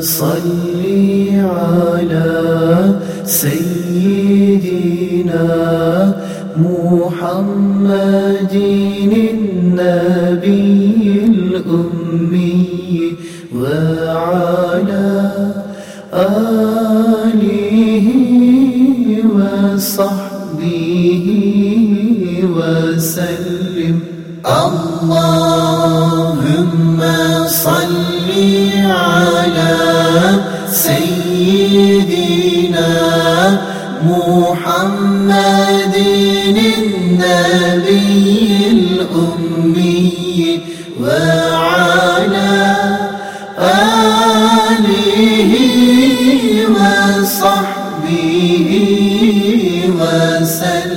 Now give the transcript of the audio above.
صل على سيدنا محمد النبي الأمي وعلى آله وصحبه وسلم. اللهم صل محمد النبي الأمي وعلى آله وصحبه وسلم.